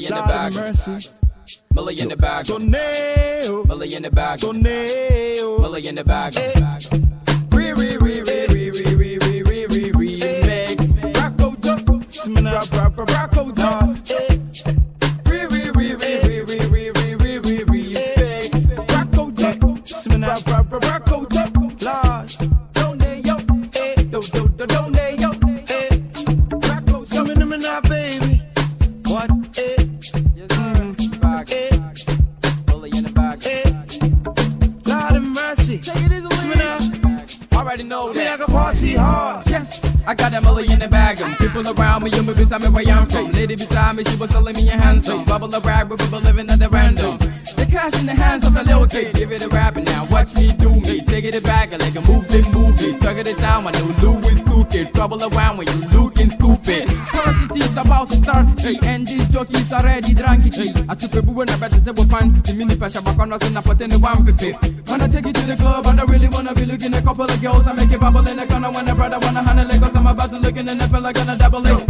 Millie in the back. Millie in the back. Millie in the back. Millie in the back. Re, re, re, re, re, re, re. Know Me, I that. can party hard. Yes, I got a million in the bag. Um, people around me, you beside me where I'm from. Lady beside me, she was selling me a handsome. Bubble a rag, but people living at the random. The cash in the hands of a little kid. Give it a rap and now watch me do me. Take it back like a movie movie. Tug it down when you Louis stupid. Trouble around when you looking stupid. Quantity's about to start tea, and these jockeys already drunk it. I took a boo and I bet the table fancy. Mini pressure back on us and I put in the one pipi. I take it to the club, I don't really wanna be looking a couple of girls. I make it bubble in the corner when the brother wanna handle it. Cause I'm about to look in and I feel like gonna double it.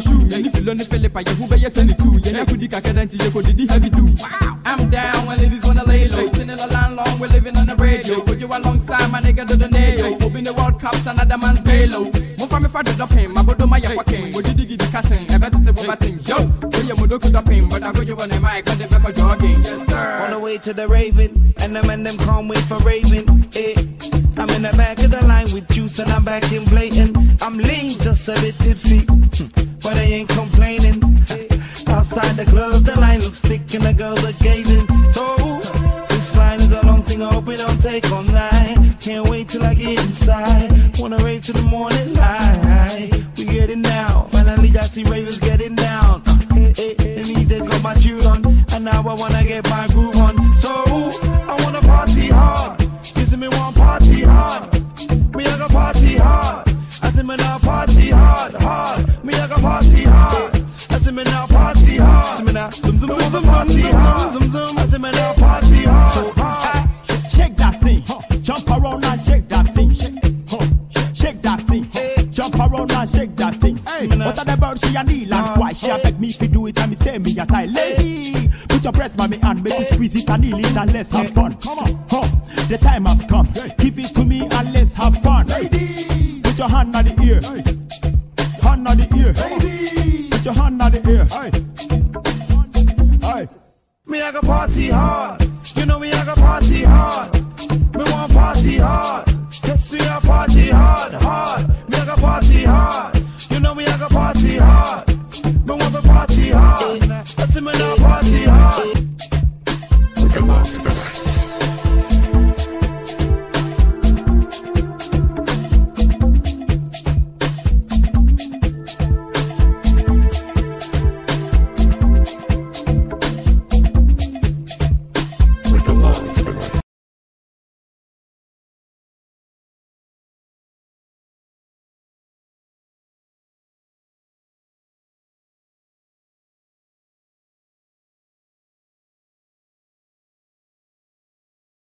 ṣù. I'm down when ladies wanna lay low. Tinni lọ long, we're living on the radio. Put you alongside my nigga dodo nayo. in the World Cup, another man's payload. Move from mi fa dodo pin, my bodo my yẹ fọkin. Mo didi gidi katin, ẹbẹ tètè mo bá tin. Yo, ó yẹ mo dókú dọ́pin, bọ́dà kójú wọn ni máa ẹ̀kọ́ dé jogging. Yes sir, On the way to the raving, and them and them can't wait for raving. Hmm, but I ain't complaining. Outside the club, the line looks thick, and the girls are gazing. So this line is a long thing, I hope it don't take all night. Can't wait till I get inside. Wanna rave to the morning light. We getting now. finally I see ravers getting down. And he just got my tune on, and now I wanna get my groove on. So I wanna party hard. See me one party I see me now party hard. Now zoom zoom zoom zoom party hard. Zoom zoom. I see me now party hard. So hard. Shake that thing, jump around and shake that thing. Shake that thing, jump around and shake that thing. Hey, what are the birds she a kneel and uh-huh. why she a beg me fi do it and me say me a tie lady. Put your breast by me and make me squeeze it and kneel it and let's have fun. Come on, huh. the time has come. Give it to me and let's have fun. Put your hand on the ear, hand on the ear. Put your hand on the air. Aye. Aye. Me, I party hard. You know me, I go party hard.